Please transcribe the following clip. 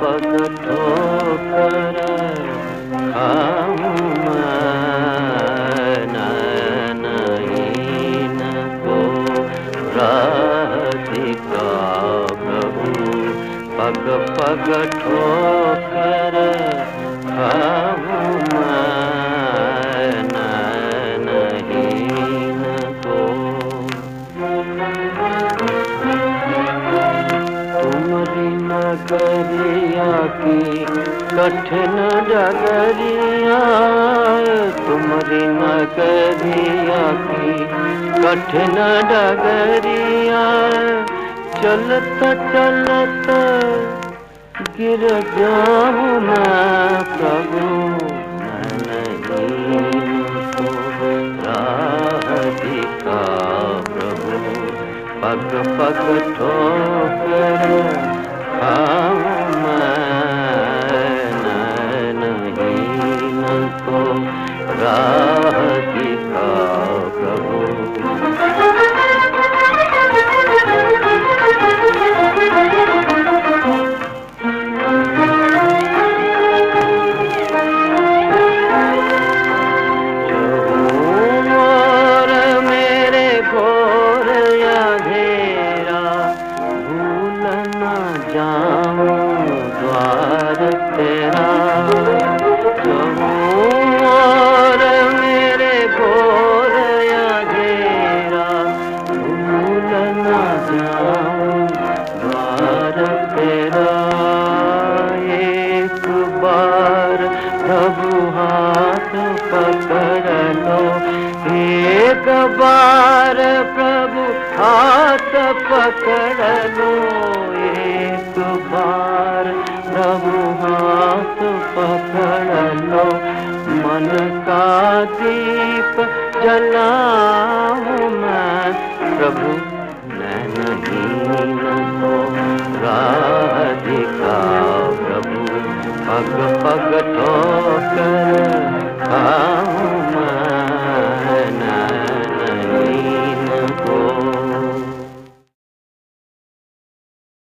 पगोनो प्रभु पग पग ठोकर खा नगरिया की, कठिन डगरिया तुमरी नगरिया की, कठिन डगरिया चलत चलत गिर जाऊ मैं प्रभु। पग पग ठोकर ಆ जाऊँ द्वार तेरा। और मेरे घोर अंधेरा भूल न जाऊँ हाथ पकड़ लो एक बार प्रभु हाथ पकड़ लो मन का दीप जलाऊं मैं। प्रभु मैं नहीं तो राह प्रभु, पग पग खाऊं